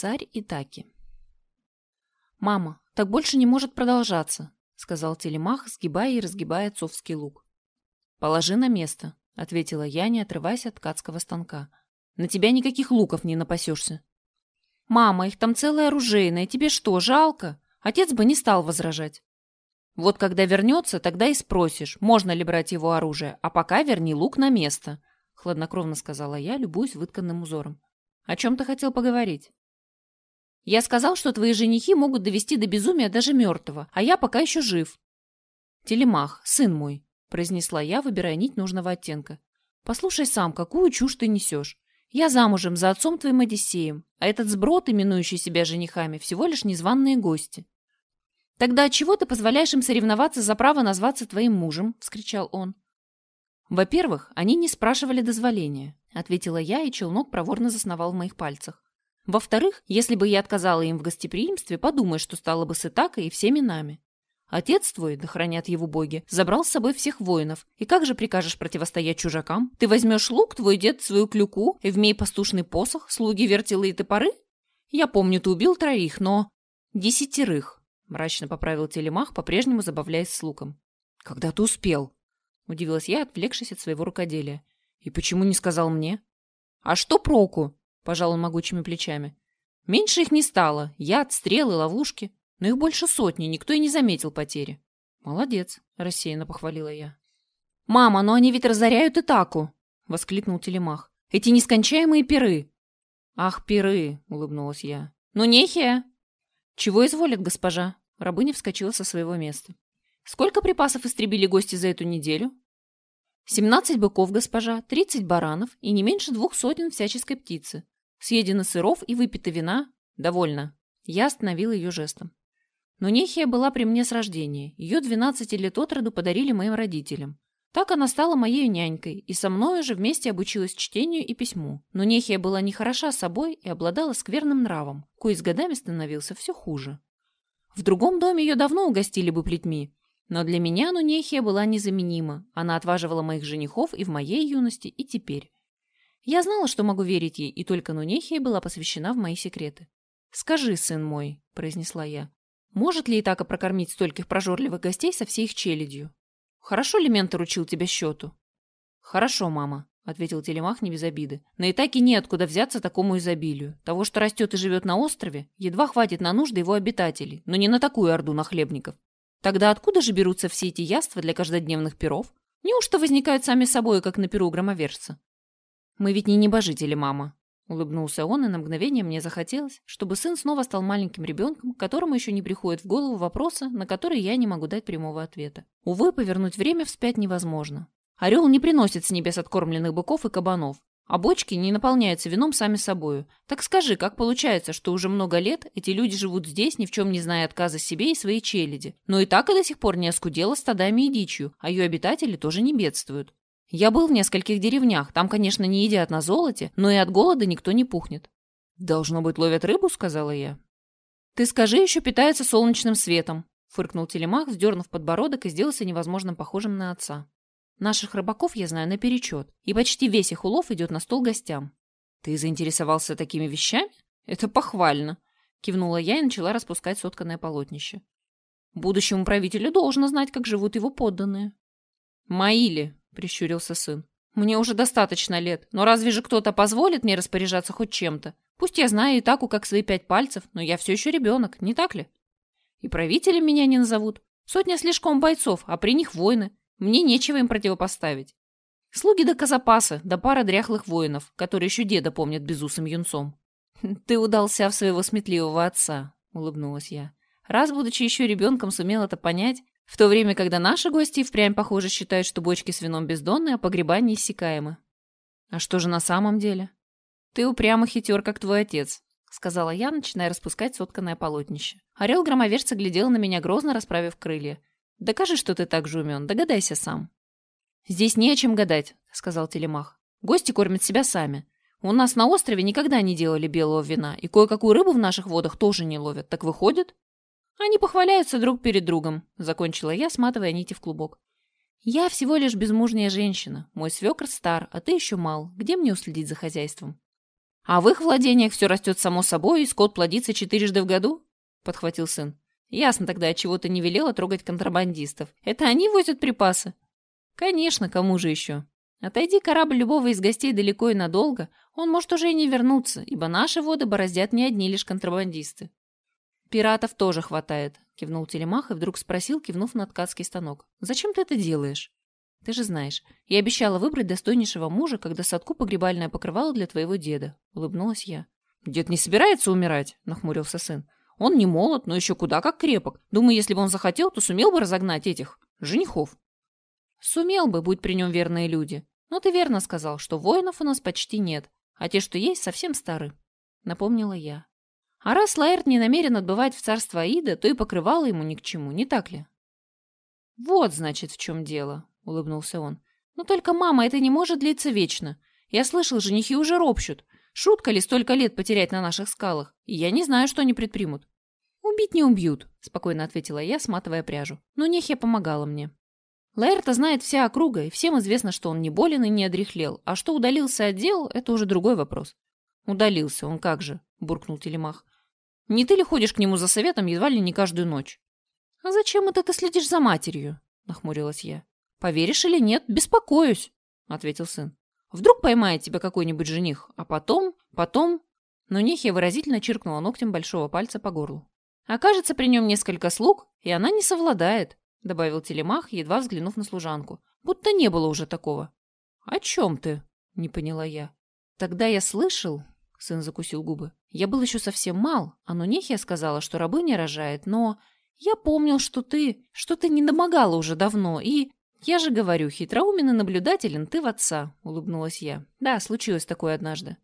Царь Итаки. «Мама, так больше не может продолжаться», — сказал Телемах, сгибая и разгибая отцовский лук. «Положи на место», — ответила я, не отрываясь от ткацкого станка. «На тебя никаких луков не напасешься». «Мама, их там целое оружейное, тебе что, жалко?» Отец бы не стал возражать. «Вот когда вернется, тогда и спросишь, можно ли брать его оружие, а пока верни лук на место», — хладнокровно сказала я, любуясь вытканным узором. «О чем ты хотел поговорить?» Я сказал, что твои женихи могут довести до безумия даже мертвого, а я пока еще жив. Телемах, сын мой, произнесла я, выбирая нить нужного оттенка. Послушай сам, какую чушь ты несешь. Я замужем за отцом твоим Одиссеем, а этот сброд, именующий себя женихами, всего лишь незваные гости. Тогда чего ты позволяешь им соревноваться за право назваться твоим мужем? вскричал он. Во-первых, они не спрашивали дозволения, ответила я, и челнок проворно засновал в моих пальцах. Во-вторых, если бы я отказала им в гостеприимстве, подумай, что стало бы с Итакой и всеми нами. Отец твой, да хранят его боги, забрал с собой всех воинов. И как же прикажешь противостоять чужакам? Ты возьмешь лук, твой дед свою клюку, и вмей пастушный посох, слуги вертелы и топоры? Я помню, ты убил троих, но... Десятерых, мрачно поправил телемах, по-прежнему забавляясь с луком. Когда ты успел? Удивилась я, отвлекшись от своего рукоделия. И почему не сказал мне? А что проку? Пожал он могучими плечами. Меньше их не стало. Яд, стрелы, ловушки. Но их больше сотни, никто и не заметил потери. Молодец, рассеянно похвалила я. Мама, но они ведь разоряют Итаку, воскликнул Телемах. Эти нескончаемые пиры. Ах, пиры, улыбнулась я. Ну, нехия. Чего изволят, госпожа? Рабыня вскочила со своего места. Сколько припасов истребили гости за эту неделю? Семнадцать быков, госпожа, тридцать баранов и не меньше двух сотен всяческой птицы. Съедено сыров и выпито вина. Довольно. Я остановил ее жестом. Но Нехия была при мне с рождения. Ее 12 лет от роду подарили моим родителям. Так она стала моей нянькой, и со мной же вместе обучилась чтению и письму. Но Нехия была не хороша собой и обладала скверным нравом, кой с годами становился все хуже. В другом доме ее давно угостили бы плетьми, но для меня Нунехия была незаменима. Она отваживала моих женихов и в моей юности, и теперь. Я знала, что могу верить ей, и только Нунехия была посвящена в мои секреты. «Скажи, сын мой», — произнесла я, — «может ли Итака прокормить стольких прожорливых гостей со всей их челядью? Хорошо ли Ментор учил тебя счету?» «Хорошо, мама», — ответил Телемах не без обиды. «На Итаке неоткуда взяться такому изобилию. Того, что растет и живет на острове, едва хватит на нужды его обитателей, но не на такую орду нахлебников. Тогда откуда же берутся все эти яства для каждодневных перов? Неужто возникают сами собой, как на перу громоверца? «Мы ведь не небожители, мама», — улыбнулся он, и на мгновение мне захотелось, чтобы сын снова стал маленьким ребенком, которому еще не приходит в голову вопросы, на которые я не могу дать прямого ответа. Увы, повернуть время вспять невозможно. Орел не приносит с небес откормленных быков и кабанов, а бочки не наполняются вином сами собою. Так скажи, как получается, что уже много лет эти люди живут здесь, ни в чем не зная отказа себе и своей челяди, но и так и до сих пор не оскудела стадами и дичью, а ее обитатели тоже не бедствуют. Я был в нескольких деревнях, там, конечно, не едят на золоте, но и от голода никто не пухнет. «Должно быть, ловят рыбу», — сказала я. «Ты скажи, еще питается солнечным светом», — фыркнул Телемах, вздернув подбородок и сделался невозможно похожим на отца. «Наших рыбаков я знаю наперечет, и почти весь их улов идет на стол гостям». «Ты заинтересовался такими вещами? Это похвально», — кивнула я и начала распускать сотканное полотнище. «Будущему правителю должно знать, как живут его подданные». «Мои ли?» Прищурился сын. «Мне уже достаточно лет, но разве же кто-то позволит мне распоряжаться хоть чем-то? Пусть я знаю и таку, как свои пять пальцев, но я все еще ребенок, не так ли? И правителем меня не назовут. Сотня слишком бойцов, а при них войны. Мне нечего им противопоставить. Слуги до Казапаса, да пара дряхлых воинов, которые еще деда помнят безусым юнцом. «Ты удался в своего сметливого отца», — улыбнулась я. «Раз, будучи еще ребенком, сумел это понять, в то время, когда наши гости впрямь, похоже, считают, что бочки с вином бездонны, а погреба неиссякаемы. А что же на самом деле? Ты упрямо хитер, как твой отец, сказала я, начиная распускать сотканное полотнище. Орел громоверца глядел на меня грозно, расправив крылья. Докажи, что ты так же умен, догадайся сам. Здесь не о чем гадать, сказал Телемах. Гости кормят себя сами. У нас на острове никогда не делали белого вина, и кое-какую рыбу в наших водах тоже не ловят. Так выходит? Они похваляются друг перед другом, закончила я, сматывая нити в клубок. Я всего лишь безмужняя женщина. Мой свекр стар, а ты еще мал. Где мне уследить за хозяйством? А в их владениях все растет само собой, и скот плодится четырежды в году? Подхватил сын. Ясно тогда, чего ты не велела трогать контрабандистов. Это они возят припасы? Конечно, кому же еще? Отойди корабль любого из гостей далеко и надолго, он может уже и не вернуться, ибо наши воды бороздят не одни лишь контрабандисты. Пиратов тоже хватает, кивнул Телемах и вдруг спросил, кивнув на ткацкий станок. Зачем ты это делаешь? Ты же знаешь, я обещала выбрать достойнейшего мужа, когда садку погребальное покрывало для твоего деда, улыбнулась я. Дед не собирается умирать, нахмурился сын. Он не молод, но еще куда как крепок. Думаю, если бы он захотел, то сумел бы разогнать этих женихов. Сумел бы, будь при нем верные люди. Но ты верно сказал, что воинов у нас почти нет, а те, что есть, совсем стары. Напомнила я. А раз Лаэрт не намерен отбывать в царство Аида, то и покрывало ему ни к чему, не так ли? Вот, значит, в чем дело, улыбнулся он. Но только, мама, это не может длиться вечно. Я слышал, женихи уже ропщут. Шутка ли столько лет потерять на наших скалах? И я не знаю, что они предпримут. «Убить не убьют», — спокойно ответила я, сматывая пряжу. Но Нехия помогала мне. Лаэрта знает вся округа, и всем известно, что он не болен и не одряхлел. А что удалился от дел, это уже другой вопрос. «Удалился, он как же?» — буркнул Телемах. «Не ты ли ходишь к нему за советом едва ли не каждую ночь?» «А зачем это ты следишь за матерью?» — нахмурилась я. «Поверишь или нет, беспокоюсь», — ответил сын. Вдруг поймает тебя какой-нибудь жених, а потом, потом...» Но Нехия выразительно чиркнула ногтем большого пальца по горлу. «Окажется при нем несколько слуг, и она не совладает», — добавил Телемах, едва взглянув на служанку. «Будто не было уже такого». «О чем ты?» — не поняла я. «Тогда я слышал...» — сын закусил губы. «Я был еще совсем мал, а Нунехия сказала, что рабы не рожает, но...» «Я помнил, что ты... что ты не домогала уже давно, и...» «Я же говорю, хитроумен и наблюдателен ты в отца», — улыбнулась я. «Да, случилось такое однажды».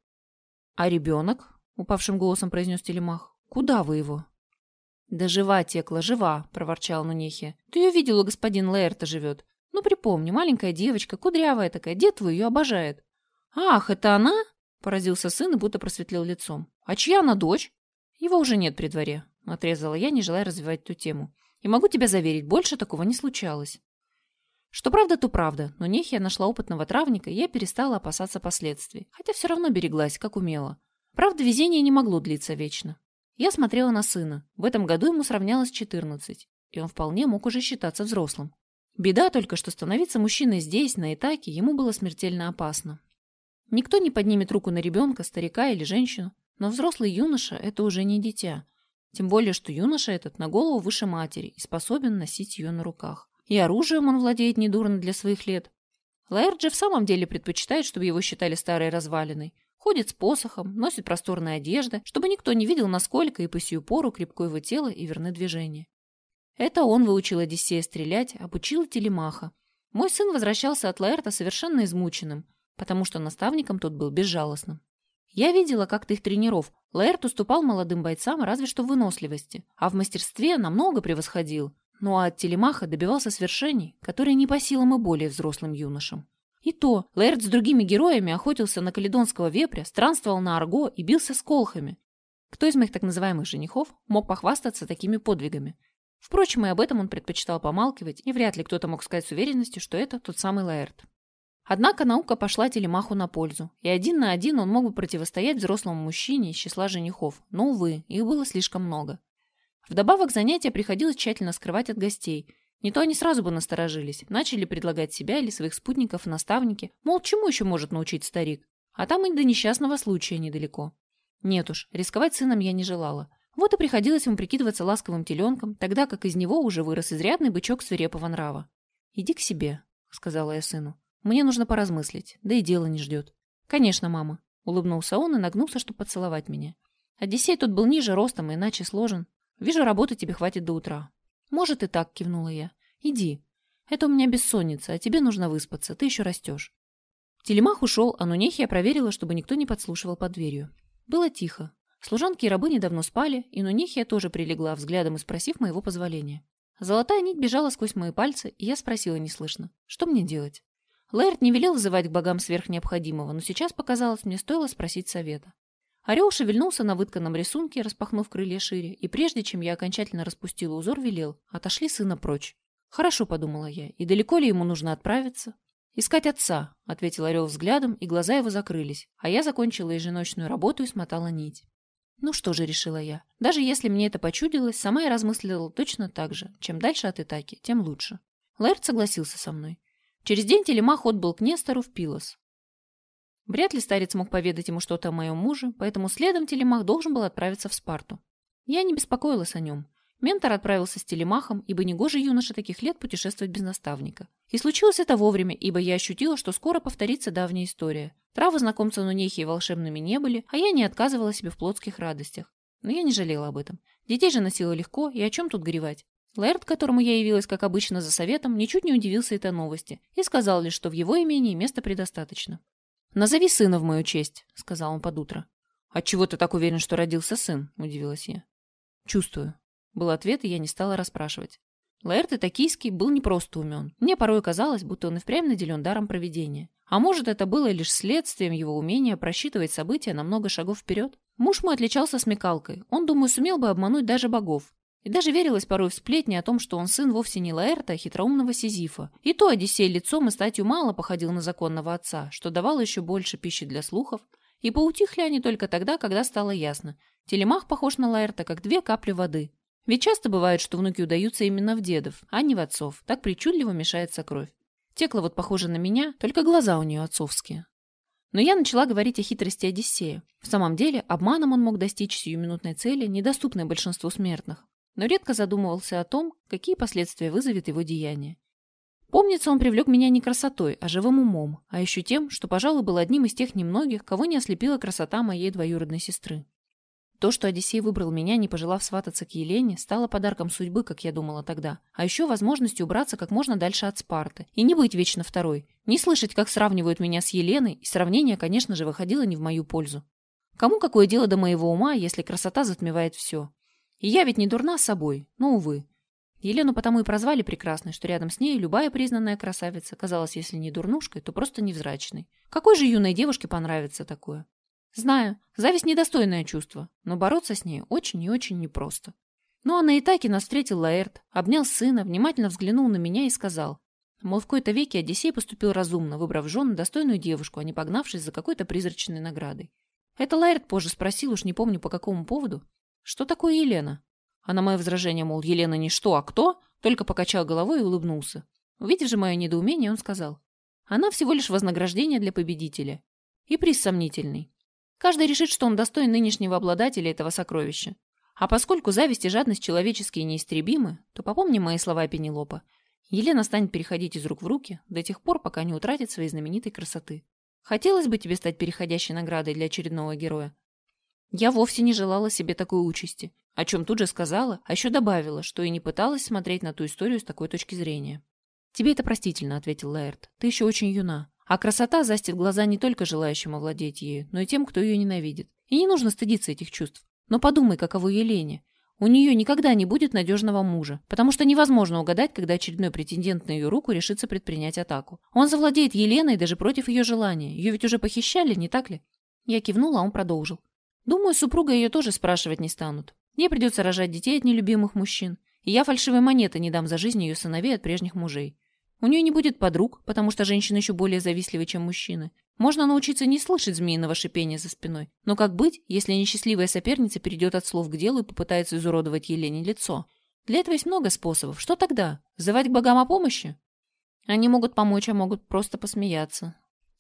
«А ребенок?» — упавшим голосом произнес Телемах. «Куда вы его?» «Да жива текла, жива», — проворчал Нунехи. «Ты ее видела, господин Лаэрта живет. Ну, припомни, маленькая девочка, кудрявая такая, дед твой ее обожает». «Ах, это она?» — поразился сын и будто просветлел лицом. «А чья она дочь?» «Его уже нет при дворе», — отрезала я, не желая развивать эту тему. «И могу тебя заверить, больше такого не случалось». Что правда, то правда, но Нехия нашла опытного травника, и я перестала опасаться последствий, хотя все равно береглась, как умела. Правда, везение не могло длиться вечно. Я смотрела на сына. В этом году ему сравнялось 14, и он вполне мог уже считаться взрослым. Беда только, что становиться мужчиной здесь, на Итаке, ему было смертельно опасно. Никто не поднимет руку на ребенка, старика или женщину, но взрослый юноша – это уже не дитя. Тем более, что юноша этот на голову выше матери и способен носить ее на руках. И оружием он владеет недурно для своих лет. Лаэрджи в самом деле предпочитает, чтобы его считали старой развалиной. Ходит с посохом, носит просторные одежды, чтобы никто не видел, насколько и по сию пору крепко его тело и верны движения. Это он выучил Одиссея стрелять, обучил Телемаха. Мой сын возвращался от Лаэрта совершенно измученным, потому что наставником тот был безжалостным. Я видела как-то их тренеров. Лаэрт уступал молодым бойцам разве что в выносливости, а в мастерстве намного превосходил. Ну а от телемаха добивался свершений, которые не по силам и более взрослым юношам. И то, Лэрд с другими героями охотился на каледонского вепря, странствовал на Арго и бился с колхами. Кто из моих так называемых женихов мог похвастаться такими подвигами? Впрочем, и об этом он предпочитал помалкивать, и вряд ли кто-то мог сказать с уверенностью, что это тот самый Лаэрт. Однако наука пошла телемаху на пользу, и один на один он мог бы противостоять взрослому мужчине из числа женихов, но, увы, их было слишком много. Вдобавок занятия приходилось тщательно скрывать от гостей. Не то они сразу бы насторожились, начали предлагать себя или своих спутников наставники, мол, чему еще может научить старик. А там и до несчастного случая недалеко. Нет уж, рисковать сыном я не желала. Вот и приходилось ему прикидываться ласковым теленком, тогда как из него уже вырос изрядный бычок свирепого нрава. «Иди к себе», — сказала я сыну. «Мне нужно поразмыслить, да и дело не ждет». «Конечно, мама», — улыбнулся он и нагнулся, чтобы поцеловать меня. Одиссей тут был ниже ростом и иначе сложен. Вижу, работы тебе хватит до утра. Может и так, кивнула я. Иди. Это у меня бессонница, а тебе нужно выспаться, ты еще растешь. Телемах ушел, а Нунехия проверила, чтобы никто не подслушивал под дверью. Было тихо. Служанки и рабы недавно спали, и Нунехия тоже прилегла, взглядом и спросив моего позволения. Золотая нить бежала сквозь мои пальцы, и я спросила неслышно, что мне делать? Лэрд не велел вызывать к богам сверх необходимого, но сейчас показалось, мне стоило спросить совета. Орел шевельнулся на вытканном рисунке, распахнув крылья шире, и прежде чем я окончательно распустила узор, велел «Отошли сына прочь». «Хорошо», — подумала я, — «и далеко ли ему нужно отправиться?» «Искать отца», — ответил Орел взглядом, и глаза его закрылись, а я закончила еженочную работу и смотала нить. Ну что же, решила я. Даже если мне это почудилось, сама я размыслила точно так же. Чем дальше от Итаки, тем лучше. Лэрд согласился со мной. Через день Телемах отбыл к Нестору в Пилос. Вряд ли старец мог поведать ему что-то о моем муже, поэтому следом Телемах должен был отправиться в Спарту. Я не беспокоилась о нем. Ментор отправился с телемахом, ибо негоже юноша таких лет путешествовать без наставника. И случилось это вовремя, ибо я ощутила, что скоро повторится давняя история. Травы знакомца Нунехи волшебными не были, а я не отказывала себе в плотских радостях. Но я не жалела об этом. Детей же носила легко, и о чем тут горевать? Лэрд, которому я явилась, как обычно, за советом, ничуть не удивился этой новости и сказал лишь, что в его имении места предостаточно. «Назови сына в мою честь», — сказал он под утро. «Отчего ты так уверен, что родился сын?» — удивилась я. «Чувствую», был ответ, и я не стала расспрашивать. Лаэрт Токийский был не просто умен. Мне порой казалось, будто он и впрямь наделен даром проведения. А может, это было лишь следствием его умения просчитывать события на много шагов вперед? Муж мой отличался смекалкой. Он, думаю, сумел бы обмануть даже богов. И даже верилось порой в сплетни о том, что он сын вовсе не Лаэрта, а хитроумного Сизифа. И то Одиссей лицом и статью мало походил на законного отца, что давало еще больше пищи для слухов. И поутихли они только тогда, когда стало ясно. Телемах похож на Лаэрта, как две капли воды. Ведь часто бывает, что внуки удаются именно в дедов, а не в отцов. Так причудливо мешается кровь. Текла вот похожа на меня, только глаза у нее отцовские. Но я начала говорить о хитрости Одиссея. В самом деле, обманом он мог достичь сиюминутной цели, недоступной большинству смертных. Но редко задумывался о том, какие последствия вызовет его деяние. Помнится, он привлек меня не красотой, а живым умом, а еще тем, что, пожалуй, был одним из тех немногих, кого не ослепила красота моей двоюродной сестры. То, что Одиссей выбрал меня, не пожелав свататься к Елене, стало подарком судьбы, как я думала тогда. А еще возможностью убраться как можно дальше от Спарты. И не быть вечно второй. Не слышать, как сравнивают меня с Еленой, и сравнение, конечно же, выходило не в мою пользу. Кому какое дело до моего ума, если красота затмевает все? И я ведь не дурна собой, но, увы. Елену потому и прозвали прекрасной, что рядом с ней любая признанная красавица казалась, если не дурнушкой, то просто невзрачной. Какой же юной девушке понравится такое? Знаю, зависть недостойное чувство, но бороться с ней очень и очень непросто. Ну а на Итаке нас встретил Лаэрт, обнял сына, внимательно взглянул на меня и сказал, мол, в кои-то веке Одиссей поступил разумно, выбрав жену достойную девушку, а не погнавшись за какой-то призрачной наградой. Это Лаэрт позже спросил, уж не помню по какому поводу, что такое Елена. А на мое возражение, мол, Елена не что, а кто, только покачал головой и улыбнулся. Увидев же мое недоумение, он сказал, она всего лишь вознаграждение для победителя. И приз сомнительный. Каждый решит, что он достоин нынешнего обладателя этого сокровища. А поскольку зависть и жадность человеческие неистребимы, то попомни мои слова Пенелопа. Елена станет переходить из рук в руки до тех пор, пока не утратит своей знаменитой красоты. Хотелось бы тебе стать переходящей наградой для очередного героя. Я вовсе не желала себе такой участи, о чем тут же сказала, а еще добавила, что и не пыталась смотреть на ту историю с такой точки зрения. «Тебе это простительно», — ответил Лаэрт. «Ты еще очень юна. А красота застит глаза не только желающим овладеть ею, но и тем, кто ее ненавидит. И не нужно стыдиться этих чувств. Но подумай, каково Елене. У нее никогда не будет надежного мужа, потому что невозможно угадать, когда очередной претендент на ее руку решится предпринять атаку. Он завладеет Еленой даже против ее желания. Ее ведь уже похищали, не так ли? Я кивнула, а он продолжил. Думаю, супруга ее тоже спрашивать не станут. Мне придется рожать детей от нелюбимых мужчин. И я фальшивой монеты не дам за жизнь ее сыновей от прежних мужей. У нее не будет подруг, потому что женщины еще более завистливы, чем мужчины. Можно научиться не слышать змеиного шипения за спиной. Но как быть, если несчастливая соперница перейдет от слов к делу и попытается изуродовать Елене лицо? Для этого есть много способов. Что тогда? Взывать к богам о помощи? Они могут помочь, а могут просто посмеяться.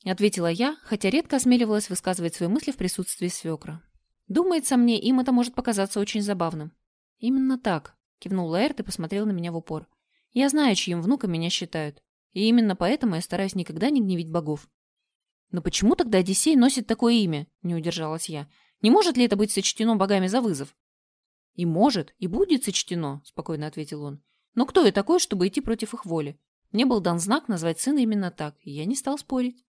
Ответила я, хотя редко осмеливалась высказывать свои мысли в присутствии свекра. Думается мне, им это может показаться очень забавным. Именно так, кивнул Лаэрт и посмотрел на меня в упор. Я знаю, чьим внуком меня считают. И именно поэтому я стараюсь никогда не гневить богов. Но почему тогда Одиссей носит такое имя? Не удержалась я. Не может ли это быть сочтено богами за вызов? И может, и будет сочтено, спокойно ответил он. Но кто я такой, чтобы идти против их воли? Мне был дан знак назвать сына именно так, и я не стал спорить.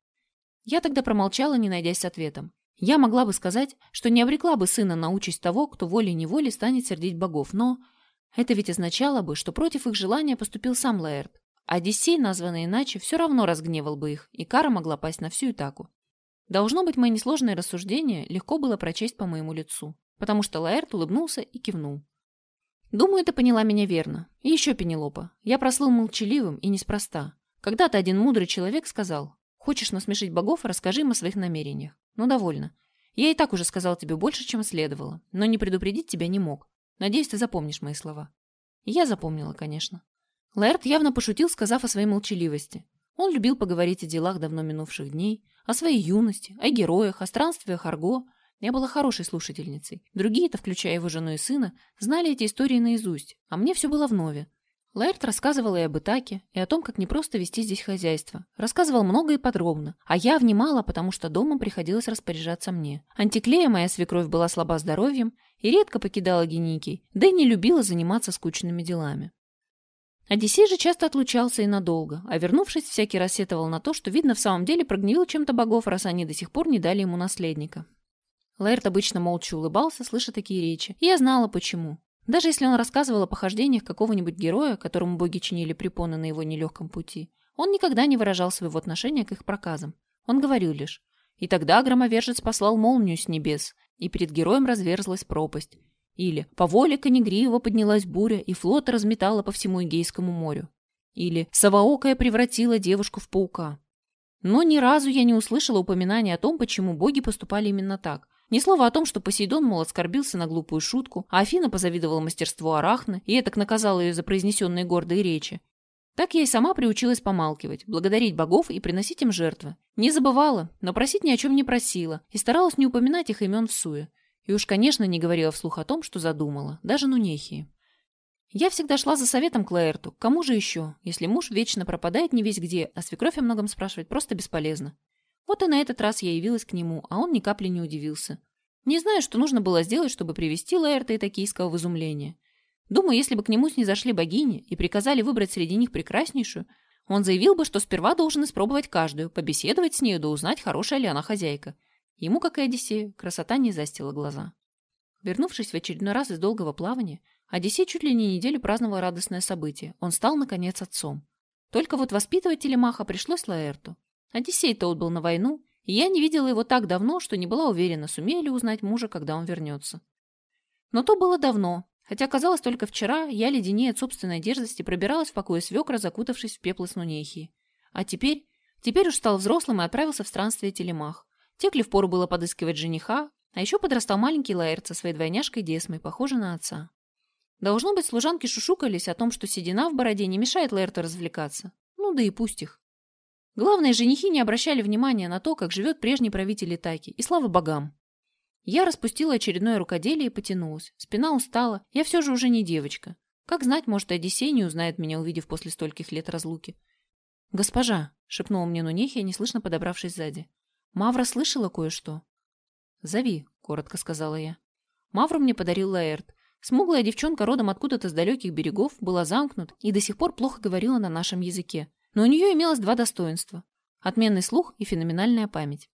Я тогда промолчала, не найдясь с ответом. Я могла бы сказать, что не обрекла бы сына на участь того, кто волей-неволей станет сердить богов, но это ведь означало бы, что против их желания поступил сам Лаэрт. Одиссей, названный иначе, все равно разгневал бы их, и кара могла пасть на всю Итаку. Должно быть, мои несложные рассуждения легко было прочесть по моему лицу, потому что Лаэрт улыбнулся и кивнул. Думаю, ты поняла меня верно. И еще, Пенелопа, я прослыл молчаливым и неспроста. Когда-то один мудрый человек сказал, «Хочешь насмешить богов, расскажи им о своих намерениях». Ну, довольно. Я и так уже сказал тебе больше, чем следовало, но не предупредить тебя не мог. Надеюсь, ты запомнишь мои слова. Я запомнила, конечно. Лаэрт явно пошутил, сказав о своей молчаливости. Он любил поговорить о делах давно минувших дней, о своей юности, о героях, о странствиях Арго. Я была хорошей слушательницей. Другие-то, включая его жену и сына, знали эти истории наизусть, а мне все было вновь. Лаэрт рассказывал и об Итаке, и о том, как непросто вести здесь хозяйство. Рассказывал много и подробно, а я внимала, потому что домом приходилось распоряжаться мне. Антиклея, моя свекровь, была слаба здоровьем и редко покидала Геникий, да и не любила заниматься скучными делами. Одиссей же часто отлучался и надолго, а вернувшись, всякий раз сетовал на то, что, видно, в самом деле прогневил чем-то богов, раз они до сих пор не дали ему наследника. Лаэрт обычно молча улыбался, слыша такие речи, и я знала, почему. Даже если он рассказывал о похождениях какого-нибудь героя, которому боги чинили препоны на его нелегком пути, он никогда не выражал своего отношения к их проказам. Он говорил лишь «И тогда громовержец послал молнию с небес, и перед героем разверзлась пропасть». Или «По воле Конегриева поднялась буря, и флот разметала по всему Эгейскому морю». Или «Саваокая превратила девушку в паука». Но ни разу я не услышала упоминания о том, почему боги поступали именно так, ни слова о том, что Посейдон, мол, оскорбился на глупую шутку, а Афина позавидовала мастерству Арахны и этак наказала ее за произнесенные гордые речи. Так я и сама приучилась помалкивать, благодарить богов и приносить им жертвы. Не забывала, но просить ни о чем не просила и старалась не упоминать их имен в суе. И уж, конечно, не говорила вслух о том, что задумала, даже Нунехии. Я всегда шла за советом к Лаэрту. Кому же еще, если муж вечно пропадает не весь где, а свекровь о многом спрашивать просто бесполезно. Вот и на этот раз я явилась к нему, а он ни капли не удивился. Не знаю, что нужно было сделать, чтобы привести Лаэрта и Токийского в изумление. Думаю, если бы к нему снизошли богини и приказали выбрать среди них прекраснейшую, он заявил бы, что сперва должен испробовать каждую, побеседовать с нею да узнать, хорошая ли она хозяйка. Ему, как и Одиссею, красота не застила глаза. Вернувшись в очередной раз из долгого плавания, Одиссей чуть ли не неделю праздновал радостное событие. Он стал, наконец, отцом. Только вот воспитывать Телемаха пришлось Лаэрту. Одиссей-то отбыл на войну, и я не видела его так давно, что не была уверена, сумею ли узнать мужа, когда он вернется. Но то было давно, хотя, казалось, только вчера я, леденее от собственной дерзости, пробиралась в покое свекра, закутавшись в пеплы снунехии. А теперь... Теперь уж стал взрослым и отправился в странствие телемах. Текли впору было подыскивать жениха, а еще подрастал маленький Лаэрт со своей двойняшкой Десмой, похожий на отца. Должно быть, служанки шушукались о том, что седина в бороде не мешает Лаэрту развлекаться. Ну да и пусть их. Главное, женихи не обращали внимания на то, как живет прежний правитель Итаки, и слава богам. Я распустила очередное рукоделие и потянулась. Спина устала, я все же уже не девочка. Как знать, может, Одиссей не узнает меня, увидев после стольких лет разлуки. «Госпожа», — шепнула мне Нунехия, неслышно подобравшись сзади. «Мавра слышала кое-что?» «Зови», — коротко сказала я. Мавру мне подарил Лаэрт. Смуглая девчонка родом откуда-то с далеких берегов была замкнута и до сих пор плохо говорила на нашем языке. Но у нее имелось два достоинства – отменный слух и феноменальная память.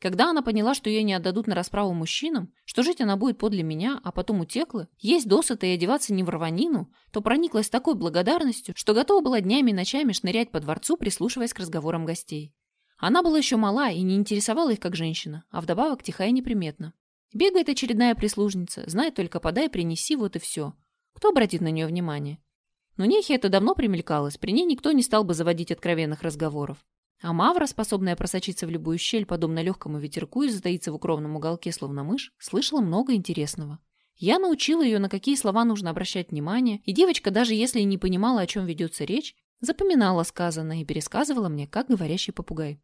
Когда она поняла, что ее не отдадут на расправу мужчинам, что жить она будет подле меня, а потом утекла, есть досыта и одеваться не в рванину, то прониклась такой благодарностью, что готова была днями и ночами шнырять по дворцу, прислушиваясь к разговорам гостей. Она была еще мала и не интересовала их как женщина, а вдобавок тихая и неприметна. Бегает очередная прислужница, знает только подай, принеси, вот и все. Кто обратит на нее внимание? Но Нехе это давно примелькалось, при ней никто не стал бы заводить откровенных разговоров. А Мавра, способная просочиться в любую щель, подобно легкому ветерку и затаиться в укромном уголке, словно мышь, слышала много интересного. Я научила ее, на какие слова нужно обращать внимание, и девочка, даже если не понимала, о чем ведется речь, запоминала сказанное и пересказывала мне, как говорящий попугай.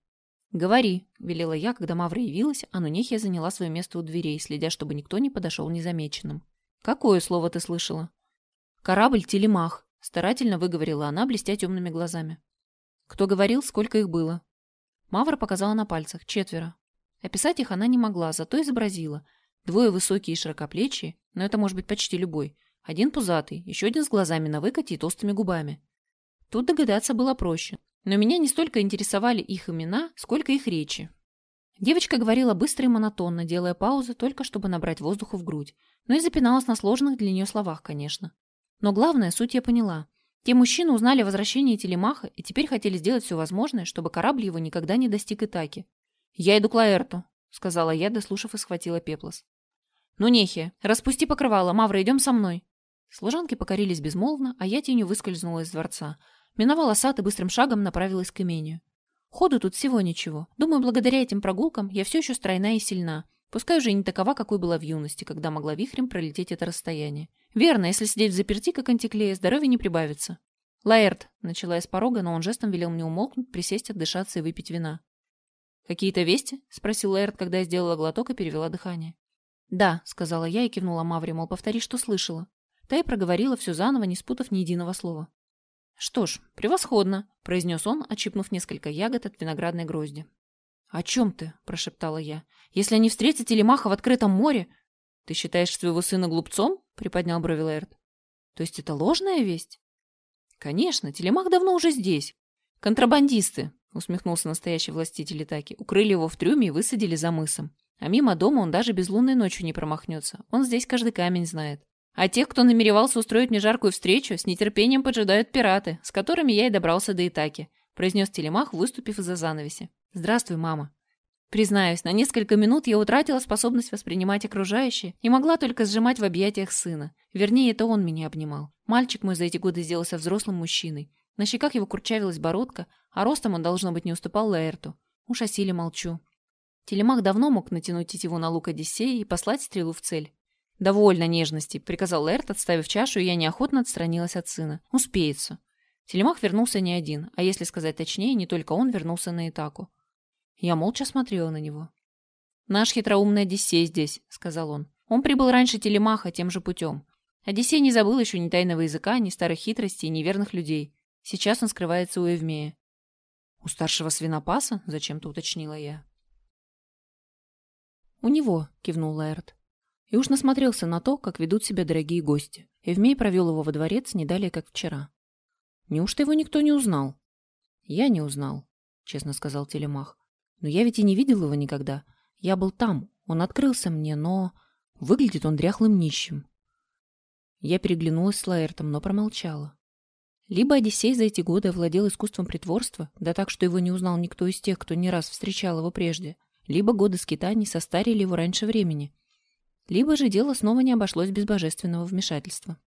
«Говори», — велела я, когда Мавра явилась, а Нунехия заняла свое место у дверей, следя, чтобы никто не подошел незамеченным. «Какое слово ты слышала?» «Корабль Телемах», Старательно выговорила она, блестя темными глазами. Кто говорил, сколько их было? Мавра показала на пальцах. Четверо. Описать их она не могла, зато изобразила. Двое высокие и широкоплечие, но это может быть почти любой. Один пузатый, еще один с глазами на выкате и толстыми губами. Тут догадаться было проще. Но меня не столько интересовали их имена, сколько их речи. Девочка говорила быстро и монотонно, делая паузы, только чтобы набрать воздуху в грудь. Но и запиналась на сложных для нее словах, конечно. Но главное, суть я поняла. Те мужчины узнали о возвращении Телемаха и теперь хотели сделать все возможное, чтобы корабль его никогда не достиг Итаки. «Я иду к Лаэрту», — сказала я, дослушав и схватила пеплос. «Ну, нехи, распусти покрывало, Мавра, идем со мной». Служанки покорились безмолвно, а я тенью выскользнула из дворца. Миновала сад и быстрым шагом направилась к имению. Ходу тут всего ничего. Думаю, благодаря этим прогулкам я все еще стройна и сильна. Пускай уже не такова, какой была в юности, когда могла вихрем пролететь это расстояние. Верно, если сидеть в заперти, как антиклея, здоровья не прибавится. «Лаэрт», — начала я с порога, но он жестом велел мне умолкнуть, присесть, отдышаться и выпить вина. «Какие-то вести?» — спросил Лаэрт, когда я сделала глоток и перевела дыхание. «Да», — сказала я и кивнула Мавре, мол, повтори, что слышала. Та и проговорила все заново, не спутав ни единого слова. «Что ж, превосходно», — произнес он, отщипнув несколько ягод от виноградной грозди. «О чем ты?» — прошептала я. «Если они встретят Телемаха в открытом море...» «Ты считаешь своего сына глупцом?» — приподнял брови Лаэрт. «То есть это ложная весть?» «Конечно, Телемах давно уже здесь. Контрабандисты», — усмехнулся настоящий властитель Итаки, укрыли его в трюме и высадили за мысом. А мимо дома он даже без лунной ночью не промахнется. Он здесь каждый камень знает. А тех, кто намеревался устроить мне жаркую встречу, с нетерпением поджидают пираты, с которыми я и добрался до Итаки», — произнес Телемах, выступив из-за занавеси. «Здравствуй, мама». Признаюсь, на несколько минут я утратила способность воспринимать окружающее и могла только сжимать в объятиях сына. Вернее, это он меня обнимал. Мальчик мой за эти годы сделался взрослым мужчиной. На щеках его курчавилась бородка, а ростом он, должно быть, не уступал Лаэрту. Уж о силе молчу. Телемах давно мог натянуть тетиву на лук Одиссея и послать стрелу в цель. «Довольно нежности», — приказал Лаэрт, отставив чашу, и я неохотно отстранилась от сына. «Успеется». Телемах вернулся не один, а если сказать точнее, не только он вернулся на Итаку. Я молча смотрела на него. «Наш хитроумный Одиссей здесь», — сказал он. «Он прибыл раньше Телемаха тем же путем. Одиссей не забыл еще ни тайного языка, ни старых хитростей, ни верных людей. Сейчас он скрывается у Эвмея». «У старшего свинопаса?» — зачем-то уточнила я. «У него», — кивнул Лаэрт. И уж насмотрелся на то, как ведут себя дорогие гости. Эвмей провел его во дворец не далее, как вчера. «Неужто его никто не узнал?» «Я не узнал», — честно сказал Телемах. Но я ведь и не видел его никогда. Я был там, он открылся мне, но... Выглядит он дряхлым нищим. Я переглянулась с Лаэртом, но промолчала. Либо Одиссей за эти годы овладел искусством притворства, да так, что его не узнал никто из тех, кто не раз встречал его прежде, либо годы скитаний состарили его раньше времени, либо же дело снова не обошлось без божественного вмешательства.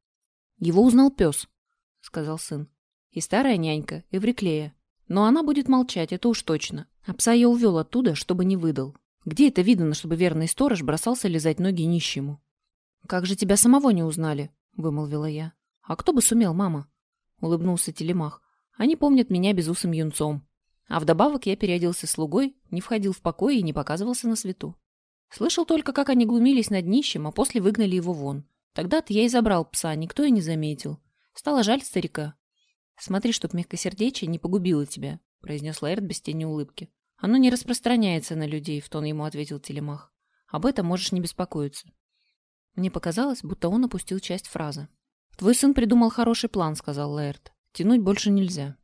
«Его узнал пес», — сказал сын. «И старая нянька, Эвриклея. Но она будет молчать, это уж точно. А пса я увел оттуда, чтобы не выдал. Где это видно, чтобы верный сторож бросался лизать ноги нищему? «Как же тебя самого не узнали?» — вымолвила я. «А кто бы сумел, мама?» — улыбнулся Телемах. «Они помнят меня безусым юнцом. А вдобавок я переоделся слугой, не входил в покой и не показывался на свету. Слышал только, как они глумились над нищим, а после выгнали его вон. Тогда-то я и забрал пса, никто и не заметил. Стало жаль старика. «Смотри, чтоб мягкосердечие не погубило тебя», — произнес Лаэрт без тени улыбки. «Оно не распространяется на людей», — в тон ему ответил Телемах. «Об этом можешь не беспокоиться». Мне показалось, будто он опустил часть фразы. «Твой сын придумал хороший план», — сказал Лаэрт. «Тянуть больше нельзя».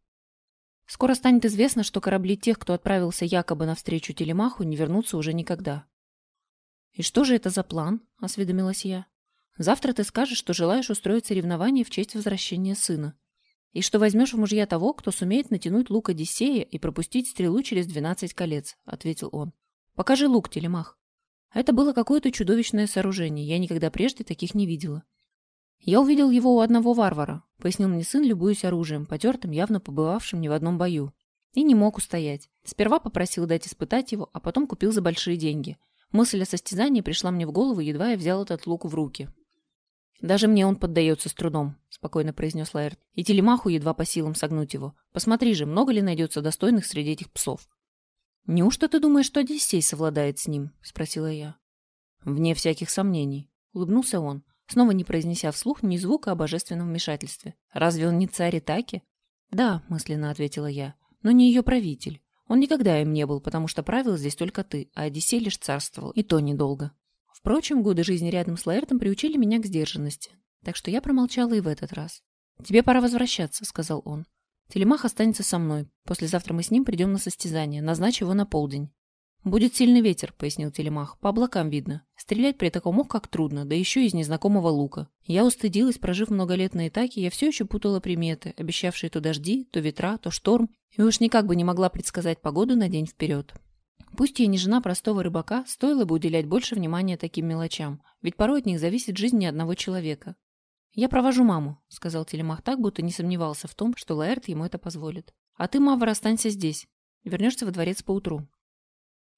Скоро станет известно, что корабли тех, кто отправился якобы навстречу Телемаху, не вернутся уже никогда. «И что же это за план?» — осведомилась я. «Завтра ты скажешь, что желаешь устроить соревнование в честь возвращения сына и что возьмешь в мужья того, кто сумеет натянуть лук Одиссея и пропустить стрелу через двенадцать колец», — ответил он. «Покажи лук, Телемах». Это было какое-то чудовищное сооружение, я никогда прежде таких не видела. «Я увидел его у одного варвара», — пояснил мне сын, любуясь оружием, потертым, явно побывавшим не в одном бою. И не мог устоять. Сперва попросил дать испытать его, а потом купил за большие деньги. Мысль о состязании пришла мне в голову, едва я взял этот лук в руки. «Даже мне он поддается с трудом», — спокойно произнес Лаэрт. «И телемаху едва по силам согнуть его. Посмотри же, много ли найдется достойных среди этих псов». «Неужто ты думаешь, что Одиссей совладает с ним?» — спросила я. «Вне всяких сомнений», — улыбнулся он, снова не произнеся вслух ни звука о божественном вмешательстве. «Разве он не царь Итаки?» «Да», — мысленно ответила я, — «но не ее правитель. Он никогда им не был, потому что правил здесь только ты, а Одиссей лишь царствовал, и то недолго». Впрочем, годы жизни рядом с Лаэртом приучили меня к сдержанности, так что я промолчала и в этот раз. «Тебе пора возвращаться», — сказал он. «Телемах останется со мной. Послезавтра мы с ним придем на состязание. Назначь его на полдень». «Будет сильный ветер», — пояснил Телемах. «По облакам видно. Стрелять при таком как трудно, да еще из незнакомого лука. Я устыдилась, прожив много лет на Итаке, я все еще путала приметы, обещавшие то дожди, то ветра, то шторм, и уж никак бы не могла предсказать погоду на день вперед. Пусть я не жена простого рыбака, стоило бы уделять больше внимания таким мелочам, ведь порой от них зависит жизнь ни одного человека. «Я провожу маму», — сказал Телемах так, будто не сомневался в том, что Лаэрт ему это позволит. «А ты, Мавр, останься здесь. Вернешься во дворец поутру».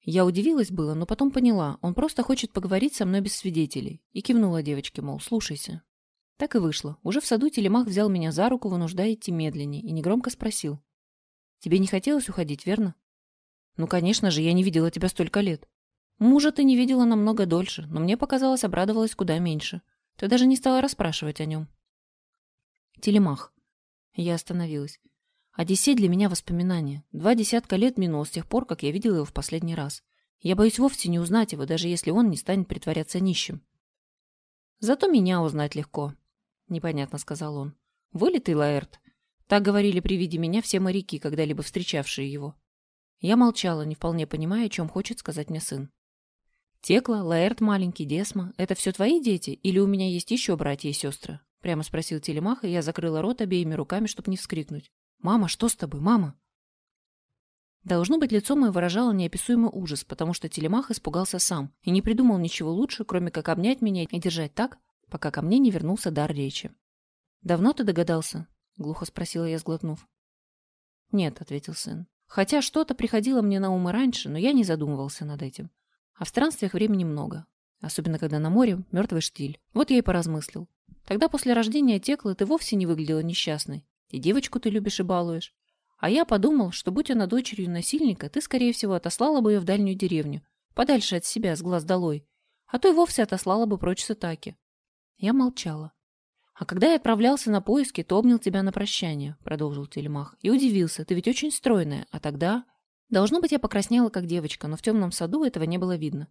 Я удивилась было, но потом поняла, он просто хочет поговорить со мной без свидетелей. И кивнула девочке, мол, слушайся. Так и вышло. Уже в саду Телемах взял меня за руку, вынуждая идти медленнее, и негромко спросил. «Тебе не хотелось уходить, верно?» «Ну, конечно же, я не видела тебя столько лет». «Мужа ты не видела намного дольше, но мне показалось, обрадовалась куда меньше. Ты даже не стала расспрашивать о нем». «Телемах». Я остановилась. Одиссей для меня воспоминание. Два десятка лет минуло с тех пор, как я видела его в последний раз. Я боюсь вовсе не узнать его, даже если он не станет притворяться нищим. Зато меня узнать легко непонятно сказал он. Вылитый Лаэрт. Так говорили при виде меня все моряки, когда-либо встречавшие его. Я молчала, не вполне понимая, о чем хочет сказать мне сын. «Текла, Лаэрт маленький, Десма — это все твои дети, или у меня есть еще братья и сестры?» Прямо спросил Телемах, и я закрыла рот обеими руками, чтобы не вскрикнуть. «Мама, что с тобой, мама?» Должно быть, лицо мое выражало неописуемый ужас, потому что Телемах испугался сам и не придумал ничего лучше, кроме как обнять меня и держать так, пока ко мне не вернулся дар речи. «Давно ты догадался?» — глухо спросила я, сглотнув. «Нет», — ответил сын. «Хотя что-то приходило мне на ум и раньше, но я не задумывался над этим. А в странствиях времени много. Особенно, когда на море мертвый штиль. Вот я и поразмыслил. Тогда после рождения Теклы ты вовсе не выглядела несчастной. И девочку ты любишь и балуешь. А я подумал, что будь она дочерью насильника, ты, скорее всего, отослала бы ее в дальнюю деревню, подальше от себя, с глаз долой. А то и вовсе отослала бы прочь с Итаки. Я молчала. «А когда я отправлялся на поиски, то обнял тебя на прощание», — продолжил Телемах. «И удивился, ты ведь очень стройная, а тогда...» Должно быть, я покраснела, как девочка, но в темном саду этого не было видно.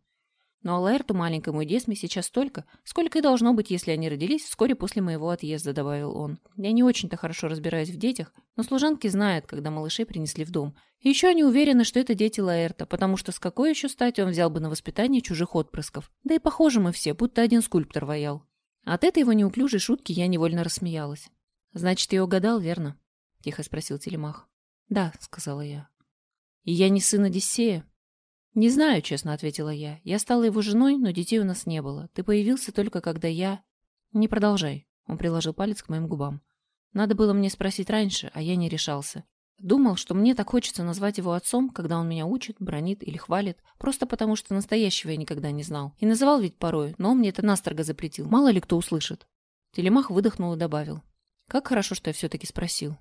Но Алаэрту маленькому и Десме сейчас столько, сколько и должно быть, если они родились вскоре после моего отъезда, добавил он. Я не очень-то хорошо разбираюсь в детях, но служанки знают, когда малышей принесли в дом. И еще они уверены, что это дети Лаэрта, потому что с какой еще стати он взял бы на воспитание чужих отпрысков? Да и похожи мы все, будто один скульптор воял. От этой его неуклюжей шутки я невольно рассмеялась. «Значит, ты угадал, верно?» — тихо спросил Телемах. «Да», — сказала я. «И я не сын Одиссея?» «Не знаю», — честно ответила я. «Я стала его женой, но детей у нас не было. Ты появился только, когда я...» «Не продолжай», — он приложил палец к моим губам. «Надо было мне спросить раньше, а я не решался. Думал, что мне так хочется назвать его отцом, когда он меня учит, бронит или хвалит, просто потому что настоящего я никогда не знал. И называл ведь порой, но он мне это настрого запретил. Мало ли кто услышит. Телемах выдохнул и добавил. Как хорошо, что я все-таки спросил.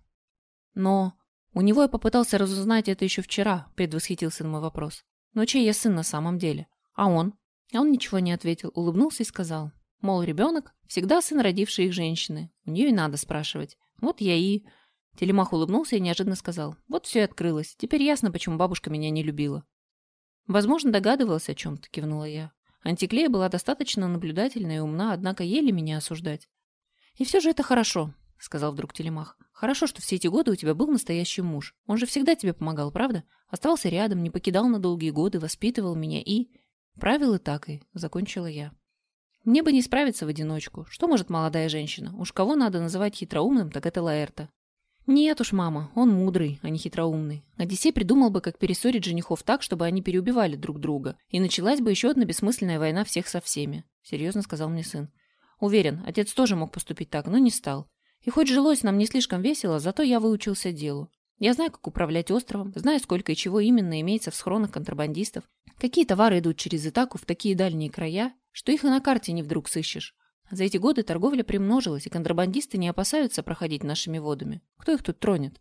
Но... У него я попытался разузнать это еще вчера, предвосхитился на мой вопрос. Но чей я сын на самом деле? А он? А он ничего не ответил, улыбнулся и сказал. Мол, ребенок всегда сын родившей их женщины. У нее и надо спрашивать. Вот я и... Телемах улыбнулся и неожиданно сказал. «Вот все и открылось. Теперь ясно, почему бабушка меня не любила». «Возможно, догадывалась о чем-то», — кивнула я. Антиклея была достаточно наблюдательна и умна, однако еле меня осуждать. «И все же это хорошо», — сказал вдруг Телемах. «Хорошо, что все эти годы у тебя был настоящий муж. Он же всегда тебе помогал, правда? Оставался рядом, не покидал на долгие годы, воспитывал меня и...» «Правил и так и», — закончила я. «Мне бы не справиться в одиночку. Что может молодая женщина? Уж кого надо называть хитроумным, так это Лаэрта. Нет уж, мама, он мудрый, а не хитроумный. Одиссей придумал бы, как перессорить женихов так, чтобы они переубивали друг друга. И началась бы еще одна бессмысленная война всех со всеми. Серьезно сказал мне сын. Уверен, отец тоже мог поступить так, но не стал. И хоть жилось нам не слишком весело, зато я выучился делу. Я знаю, как управлять островом, знаю, сколько и чего именно имеется в схронах контрабандистов, какие товары идут через Итаку в такие дальние края, что их и на карте не вдруг сыщешь. За эти годы торговля примножилась, и контрабандисты не опасаются проходить нашими водами. Кто их тут тронет?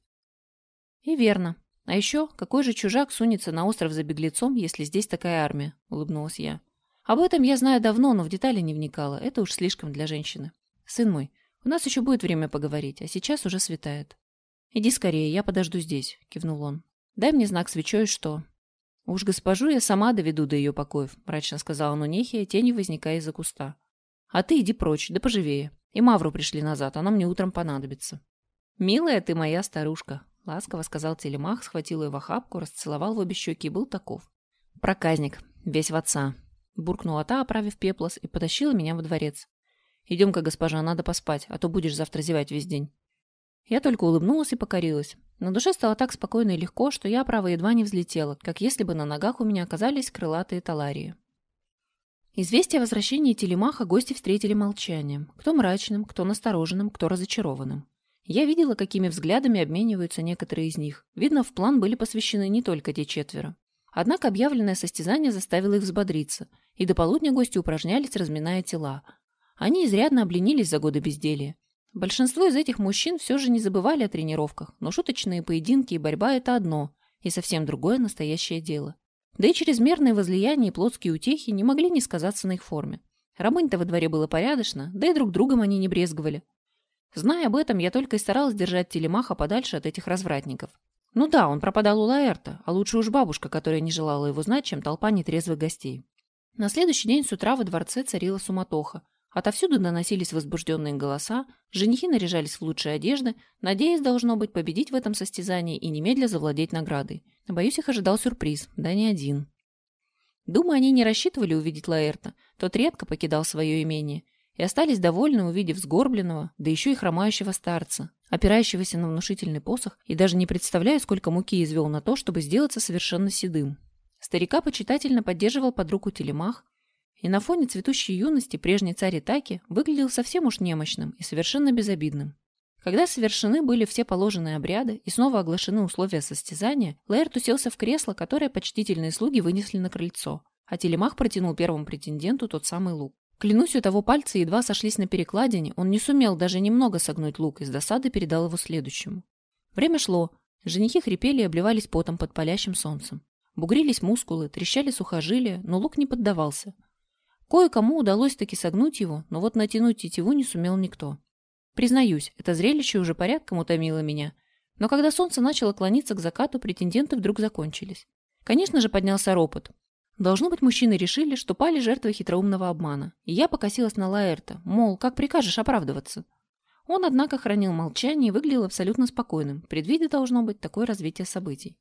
И верно. А еще, какой же чужак сунется на остров за беглецом, если здесь такая армия? Улыбнулась я. Об этом я знаю давно, но в детали не вникала. Это уж слишком для женщины. Сын мой, у нас еще будет время поговорить, а сейчас уже светает. Иди скорее, я подожду здесь, кивнул он. Дай мне знак свечой, что... Уж госпожу я сама доведу до ее покоев, мрачно сказала Нунехия, тени возникая из-за куста. А ты иди прочь, да поживее. И Мавру пришли назад, она мне утром понадобится. Милая ты моя старушка, ласково сказал Телемах, схватил ее в охапку, расцеловал в обе щеки и был таков. Проказник, весь в отца. Буркнула та, оправив пеплос, и потащила меня во дворец. «Идем-ка, госпожа, надо поспать, а то будешь завтра зевать весь день». Я только улыбнулась и покорилась. На душе стало так спокойно и легко, что я, право, едва не взлетела, как если бы на ногах у меня оказались крылатые таларии. Известие о возвращении Телемаха гости встретили молчанием. Кто мрачным, кто настороженным, кто разочарованным. Я видела, какими взглядами обмениваются некоторые из них. Видно, в план были посвящены не только те четверо. Однако объявленное состязание заставило их взбодриться, и до полудня гости упражнялись, разминая тела. Они изрядно обленились за годы безделия. Большинство из этих мужчин все же не забывали о тренировках, но шуточные поединки и борьба – это одно, и совсем другое настоящее дело. Да и чрезмерные возлияния и плотские утехи не могли не сказаться на их форме. Рабынь-то во дворе было порядочно, да и друг другом они не брезговали. Зная об этом, я только и старалась держать телемаха подальше от этих развратников. Ну да, он пропадал у Лаэрта, а лучше уж бабушка, которая не желала его знать, чем толпа нетрезвых гостей. На следующий день с утра во дворце царила суматоха. Отовсюду доносились возбужденные голоса, женихи наряжались в лучшие одежды, надеясь, должно быть, победить в этом состязании и немедля завладеть наградой. Боюсь, их ожидал сюрприз, да не один. Думаю, они не рассчитывали увидеть Лаэрта, тот редко покидал свое имение, и остались довольны, увидев сгорбленного, да еще и хромающего старца, опирающегося на внушительный посох, и даже не представляю, сколько муки извел на то, чтобы сделаться совершенно седым. Старика почитательно поддерживал под руку телемах, и на фоне цветущей юности прежний царь Итаки выглядел совсем уж немощным и совершенно безобидным. Когда совершены были все положенные обряды и снова оглашены условия состязания, Лаэрт уселся в кресло, которое почтительные слуги вынесли на крыльцо, а Телемах протянул первому претенденту тот самый лук. Клянусь, у того пальцы едва сошлись на перекладине, он не сумел даже немного согнуть лук и с досады передал его следующему. Время шло, женихи хрипели и обливались потом под палящим солнцем. Бугрились мускулы, трещали сухожилия, но лук не поддавался – Кое-кому удалось таки согнуть его, но вот натянуть тетиву не сумел никто. Признаюсь, это зрелище уже порядком утомило меня. Но когда солнце начало клониться к закату, претенденты вдруг закончились. Конечно же, поднялся ропот. Должно быть, мужчины решили, что пали жертвой хитроумного обмана. И я покосилась на Лаэрта, мол, как прикажешь оправдываться? Он, однако, хранил молчание и выглядел абсолютно спокойным, предвидя, должно быть, такое развитие событий.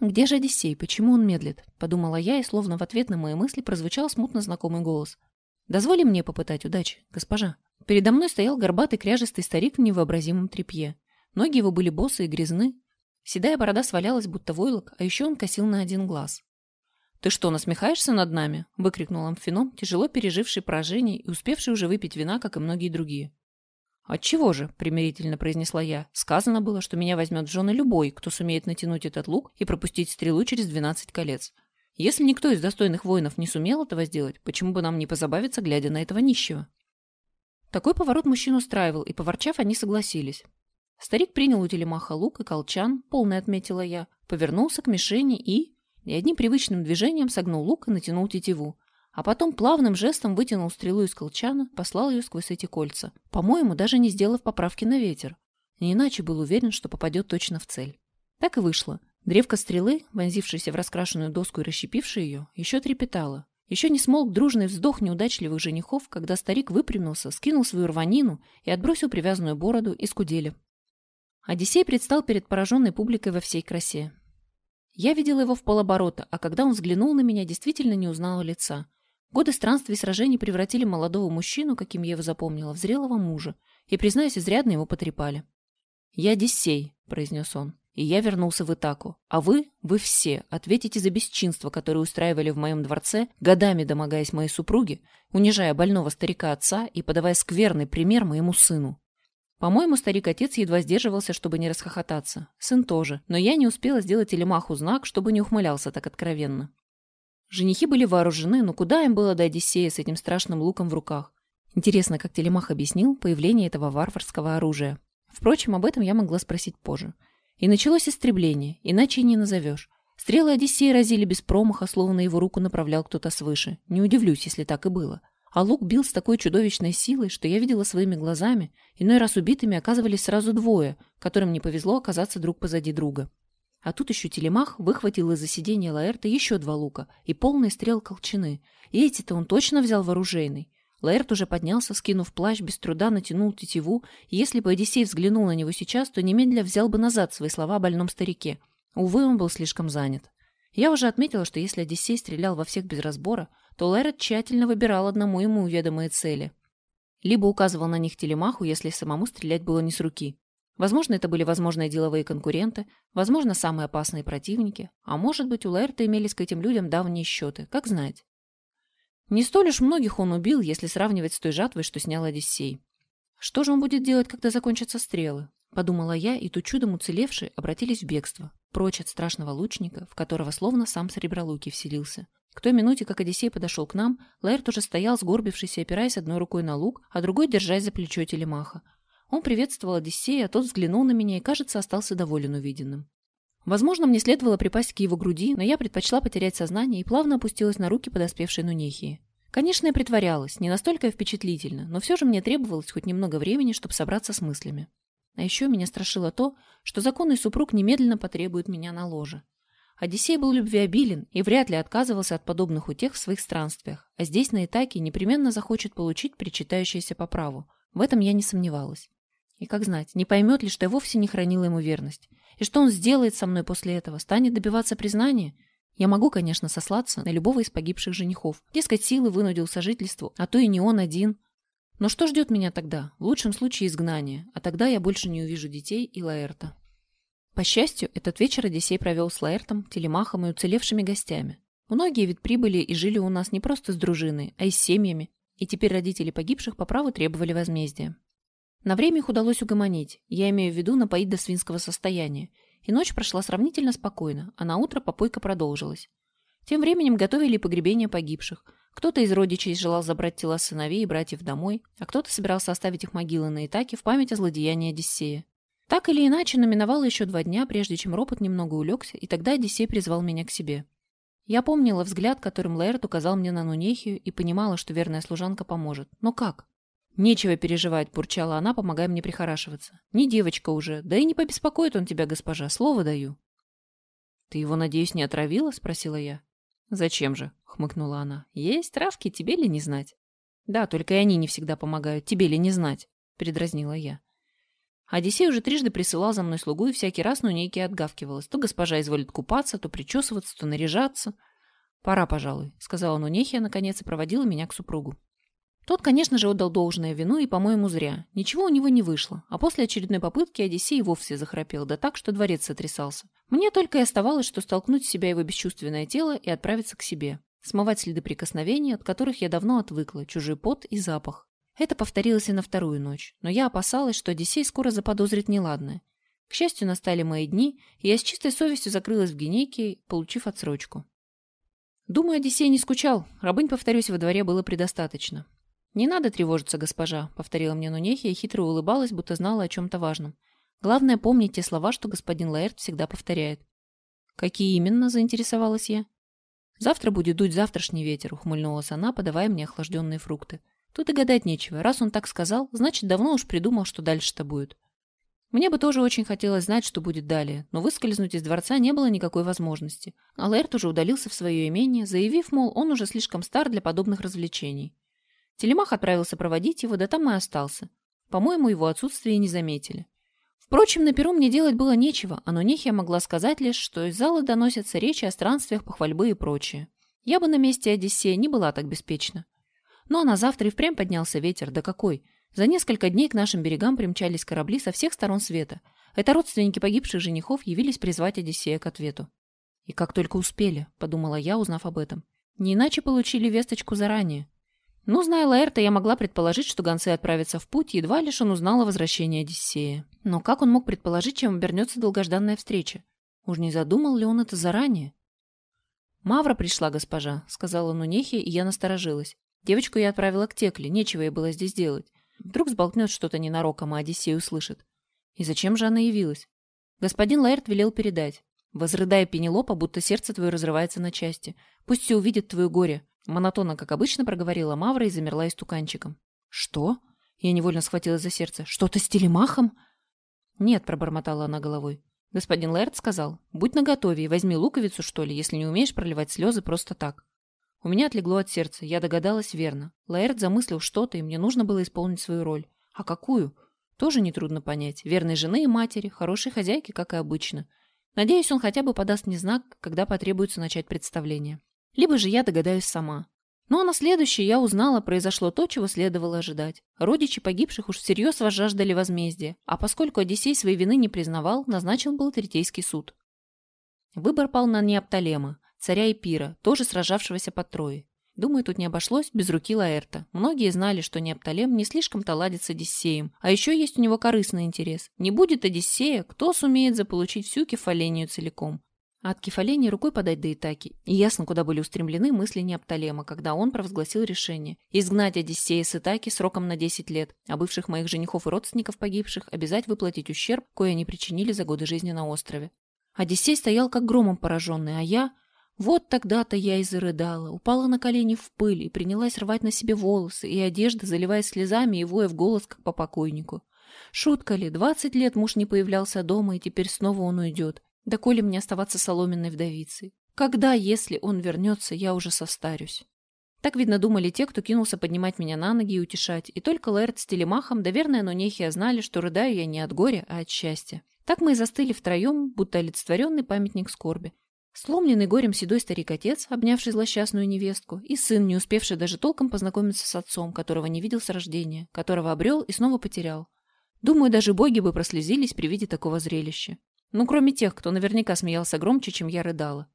«Где же Одиссей? Почему он медлит?» – подумала я, и словно в ответ на мои мысли прозвучал смутно знакомый голос. «Дозволи мне попытать удачи, госпожа». Передо мной стоял горбатый кряжистый старик в невообразимом тряпье. Ноги его были босы и грязны. Седая борода свалялась, будто войлок, а еще он косил на один глаз. «Ты что, насмехаешься над нами?» – выкрикнул Амфином, тяжело переживший поражение и успевший уже выпить вина, как и многие другие. «Отчего же?» — примирительно произнесла я. «Сказано было, что меня возьмет в жены любой, кто сумеет натянуть этот лук и пропустить стрелу через двенадцать колец. Если никто из достойных воинов не сумел этого сделать, почему бы нам не позабавиться, глядя на этого нищего?» Такой поворот мужчин устраивал, и, поворчав, они согласились. Старик принял у телемаха лук и колчан, полный отметила я, повернулся к мишени и... И одним привычным движением согнул лук и натянул тетиву а потом плавным жестом вытянул стрелу из колчана, послал ее сквозь эти кольца, по-моему, даже не сделав поправки на ветер. Не иначе был уверен, что попадет точно в цель. Так и вышло. Древко стрелы, вонзившаяся в раскрашенную доску и расщепившая ее, еще трепетало. Еще не смолк дружный вздох неудачливых женихов, когда старик выпрямился, скинул свою рванину и отбросил привязанную бороду из кудели. Одиссей предстал перед пораженной публикой во всей красе. Я видела его в полоборота, а когда он взглянул на меня, действительно не узнала лица. Годы странствий и сражений превратили молодого мужчину, каким я его запомнила, в зрелого мужа, и, признаюсь, изрядно его потрепали. «Я Одиссей», — произнес он, — «и я вернулся в Итаку. А вы, вы все, ответите за бесчинство, которое устраивали в моем дворце, годами домогаясь моей супруге, унижая больного старика отца и подавая скверный пример моему сыну». По-моему, старик-отец едва сдерживался, чтобы не расхохотаться. Сын тоже, но я не успела сделать Телемаху знак, чтобы не ухмылялся так откровенно. Женихи были вооружены, но куда им было до Одиссея с этим страшным луком в руках? Интересно, как Телемах объяснил появление этого варварского оружия. Впрочем, об этом я могла спросить позже. И началось истребление, иначе и не назовешь. Стрелы Одиссея разили без промаха, словно его руку направлял кто-то свыше. Не удивлюсь, если так и было. А лук бил с такой чудовищной силой, что я видела своими глазами. Иной раз убитыми оказывались сразу двое, которым не повезло оказаться друг позади друга. А тут еще телемах выхватил из-за сиденья Лаэрта еще два лука и полный стрел колчаны. И эти-то он точно взял вооружейный. Лаэрт уже поднялся, скинув плащ, без труда натянул тетиву, и если бы Одиссей взглянул на него сейчас, то немедля взял бы назад свои слова о больном старике. Увы, он был слишком занят. Я уже отметила, что если Одиссей стрелял во всех без разбора, то Лаэрт тщательно выбирал одному ему уведомые цели. Либо указывал на них телемаху, если самому стрелять было не с руки. Возможно, это были возможные деловые конкуренты, возможно, самые опасные противники, а может быть, у Лаэрта имелись к этим людям давние счеты, как знать. Не столь уж многих он убил, если сравнивать с той жатвой, что снял Одиссей. Что же он будет делать, когда закончатся стрелы? Подумала я, и тут чудом уцелевшие обратились в бегство, прочь от страшного лучника, в которого словно сам Сребролукий вселился. К той минуте, как Одиссей подошел к нам, Лаэрт уже стоял, сгорбившись и опираясь одной рукой на лук, а другой держась за плечо телемаха. Он приветствовал Одиссея, а тот взглянул на меня и, кажется, остался доволен увиденным. Возможно, мне следовало припасть к его груди, но я предпочла потерять сознание и плавно опустилась на руки подоспевшей Нунехии. Конечно, я притворялась, не настолько впечатлительно, но все же мне требовалось хоть немного времени, чтобы собраться с мыслями. А еще меня страшило то, что законный супруг немедленно потребует меня на ложе. Одиссей был любвеобилен и вряд ли отказывался от подобных утех в своих странствиях, а здесь, на Итаке, непременно захочет получить причитающееся по праву. В этом я не сомневалась. И как знать, не поймет ли, что я вовсе не хранила ему верность. И что он сделает со мной после этого? Станет добиваться признания? Я могу, конечно, сослаться на любого из погибших женихов. Дескать, силы вынудил сожительству, а то и не он один. Но что ждет меня тогда? В лучшем случае изгнание, а тогда я больше не увижу детей и Лаэрта. По счастью, этот вечер Одиссей провел с Лаэртом, Телемахом и уцелевшими гостями. Многие ведь прибыли и жили у нас не просто с дружиной, а и с семьями, и теперь родители погибших по праву требовали возмездия. На время их удалось угомонить, я имею в виду напоить до свинского состояния, и ночь прошла сравнительно спокойно, а на утро попойка продолжилась. Тем временем готовили погребение погибших. Кто-то из родичей желал забрать тела сыновей и братьев домой, а кто-то собирался оставить их могилы на Итаке в память о злодеянии Одиссея. Так или иначе, номиновало еще два дня, прежде чем ропот немного улегся, и тогда Одиссей призвал меня к себе. Я помнила взгляд, которым Лаэрт указал мне на Нунехию, и понимала, что верная служанка поможет. Но как? «Нечего переживать», — бурчала она, помогая мне прихорашиваться. «Не девочка уже, да и не побеспокоит он тебя, госпожа, слово даю». «Ты его, надеюсь, не отравила?» — спросила я. «Зачем же?» — хмыкнула она. «Есть травки, тебе ли не знать?» «Да, только и они не всегда помогают, тебе ли не знать?» — передразнила я. Одиссей уже трижды присылал за мной слугу, и всякий раз Нунейки отгавкивалась. То госпожа изволит купаться, то причесываться, то наряжаться. «Пора, пожалуй», — сказала Нунехия, наконец, и проводила меня к супругу. Тот, конечно же, отдал должное вину и, по-моему, зря. Ничего у него не вышло, а после очередной попытки Одиссей вовсе захрапел, да так, что дворец сотрясался. Мне только и оставалось, что столкнуть с себя его бесчувственное тело и отправиться к себе. Смывать следы прикосновений, от которых я давно отвыкла, чужой пот и запах. Это повторилось и на вторую ночь, но я опасалась, что Одиссей скоро заподозрит неладное. К счастью, настали мои дни, и я с чистой совестью закрылась в генейке, получив отсрочку. Думаю, Одиссей не скучал, рабынь, повторюсь, во дворе было предостаточно. «Не надо тревожиться, госпожа», — повторила мне Нунехия и хитро улыбалась, будто знала о чем-то важном. «Главное, помнить те слова, что господин Лаэрт всегда повторяет». «Какие именно?» — заинтересовалась я. «Завтра будет дуть завтрашний ветер», — ухмыльнулась она, подавая мне охлажденные фрукты. «Тут и гадать нечего. Раз он так сказал, значит, давно уж придумал, что дальше-то будет». Мне бы тоже очень хотелось знать, что будет далее, но выскользнуть из дворца не было никакой возможности. А Лаэрт уже удалился в свое имение, заявив, мол, он уже слишком стар для подобных развлечений. Телемах отправился проводить его, да там и остался. По-моему, его отсутствие не заметили. Впрочем, на перу мне делать было нечего, а Нунехия могла сказать лишь, что из зала доносятся речи о странствиях, похвальбы и прочее. Я бы на месте Одиссея не была так беспечна. Ну а на завтра и впрямь поднялся ветер, да какой! За несколько дней к нашим берегам примчались корабли со всех сторон света. Это родственники погибших женихов явились призвать Одиссея к ответу. И как только успели, подумала я, узнав об этом. Не иначе получили весточку заранее. Ну, зная Лаэрта, я могла предположить, что гонцы отправятся в путь, едва лишь он узнал о возвращении Одиссея. Но как он мог предположить, чем обернется долгожданная встреча? Уж не задумал ли он это заранее? «Мавра пришла, госпожа», — сказала Нунехи, и я насторожилась. Девочку я отправила к Текле, нечего ей было здесь делать. Вдруг сболтнет что-то ненароком, а Одиссей услышит. И зачем же она явилась? Господин Лаэрт велел передать. Возрыдай Пенелопа, будто сердце твое разрывается на части. Пусть все увидит твое горе. Монотонно, как обычно, проговорила Мавра и замерла истуканчиком. «Что?» Я невольно схватилась за сердце. «Что-то с телемахом?» «Нет», — пробормотала она головой. Господин Лэрд сказал, «Будь наготове и возьми луковицу, что ли, если не умеешь проливать слезы просто так». У меня отлегло от сердца, я догадалась верно. Лаэрт замыслил что-то, и мне нужно было исполнить свою роль. А какую? Тоже нетрудно понять. Верной жены и матери, хорошей хозяйки, как и обычно. Надеюсь, он хотя бы подаст мне знак, когда потребуется начать представление. Либо же я догадаюсь сама. Ну а на следующий я узнала, произошло то, чего следовало ожидать. Родичи погибших уж всерьез возжаждали возмездия, а поскольку Одиссей своей вины не признавал, назначил был Третейский суд. Выбор пал на Неопталема, царя Эпира, тоже сражавшегося под Троей. Думаю, тут не обошлось без руки Лаэрта. Многие знали, что Неопталем не слишком-то ладит с Одиссеем. А еще есть у него корыстный интерес. Не будет Одиссея, кто сумеет заполучить всю кефалению целиком? А от кефалении рукой подать до Итаки. И ясно, куда были устремлены мысли Неопталема, когда он провозгласил решение изгнать Одиссея с Итаки сроком на 10 лет, а бывших моих женихов и родственников погибших обязать выплатить ущерб, кое они причинили за годы жизни на острове. Одиссей стоял как громом пораженный, а я... Вот тогда-то я и зарыдала, упала на колени в пыль и принялась рвать на себе волосы и одежды, заливаясь слезами и воя в голос, как по покойнику. Шутка ли, двадцать лет муж не появлялся дома, и теперь снова он уйдет. Да коли мне оставаться соломенной вдовицей? Когда, если он вернется, я уже состарюсь? Так, видно, думали те, кто кинулся поднимать меня на ноги и утешать, и только Лэрд с Телемахом, да верная Нонехия знали, что рыдаю я не от горя, а от счастья. Так мы и застыли втроем, будто олицетворенный памятник скорби. Сломленный горем седой старик-отец, обнявший злосчастную невестку, и сын, не успевший даже толком познакомиться с отцом, которого не видел с рождения, которого обрел и снова потерял. Думаю, даже боги бы прослезились при виде такого зрелища. Ну, кроме тех, кто наверняка смеялся громче, чем я рыдала.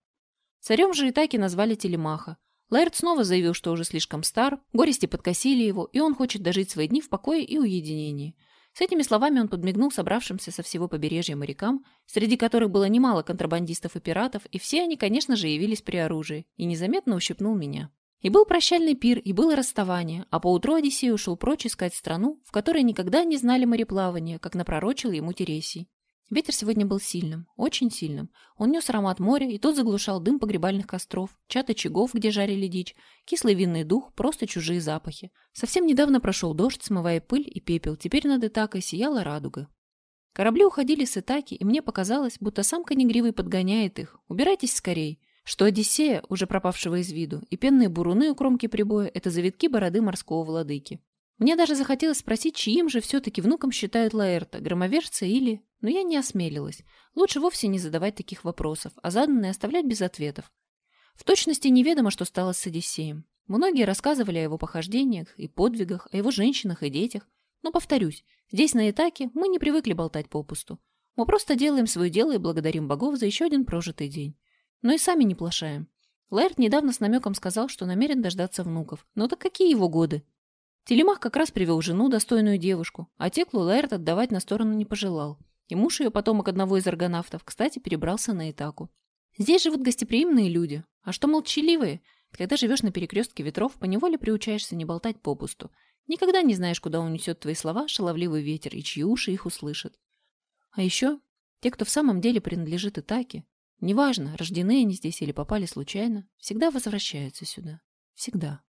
Царем же и таки назвали Телемаха. Лаэрт снова заявил, что уже слишком стар, горести подкосили его, и он хочет дожить свои дни в покое и уединении. С этими словами он подмигнул собравшимся со всего побережья морякам, среди которых было немало контрабандистов и пиратов, и все они, конечно же, явились при оружии, и незаметно ущипнул меня. И был прощальный пир, и было расставание, а поутру Одиссей ушел прочь искать страну, в которой никогда не знали мореплавания, как напророчил ему Тересий. Ветер сегодня был сильным, очень сильным. Он нес аромат моря, и тот заглушал дым погребальных костров, чат очагов, где жарили дичь, кислый винный дух, просто чужие запахи. Совсем недавно прошел дождь, смывая пыль и пепел, теперь над Итакой сияла радуга. Корабли уходили с Итаки, и мне показалось, будто самка негривый подгоняет их. Убирайтесь скорей. Что Одиссея, уже пропавшего из виду, и пенные буруны у кромки прибоя – это завитки бороды морского владыки. Мне даже захотелось спросить, чьим же все-таки внуком считают Лаэрта, громовержца или... Но я не осмелилась. Лучше вовсе не задавать таких вопросов, а заданные оставлять без ответов. В точности неведомо, что стало с Одиссеем. Многие рассказывали о его похождениях и подвигах, о его женщинах и детях. Но, повторюсь, здесь, на Итаке, мы не привыкли болтать попусту. Мы просто делаем свое дело и благодарим богов за еще один прожитый день. Но и сами не плашаем. Лаэрт недавно с намеком сказал, что намерен дождаться внуков. Но так какие его годы? Телемах как раз привел жену, достойную девушку, а Теклу Лаэрт отдавать на сторону не пожелал. И муж ее, потомок одного из аргонавтов, кстати, перебрался на Итаку. Здесь живут гостеприимные люди. А что молчаливые? Когда живешь на перекрестке ветров, поневоле приучаешься не болтать попусту. Никогда не знаешь, куда унесет твои слова шаловливый ветер и чьи уши их услышат. А еще те, кто в самом деле принадлежит Итаке, неважно, рождены они здесь или попали случайно, всегда возвращаются сюда. Всегда.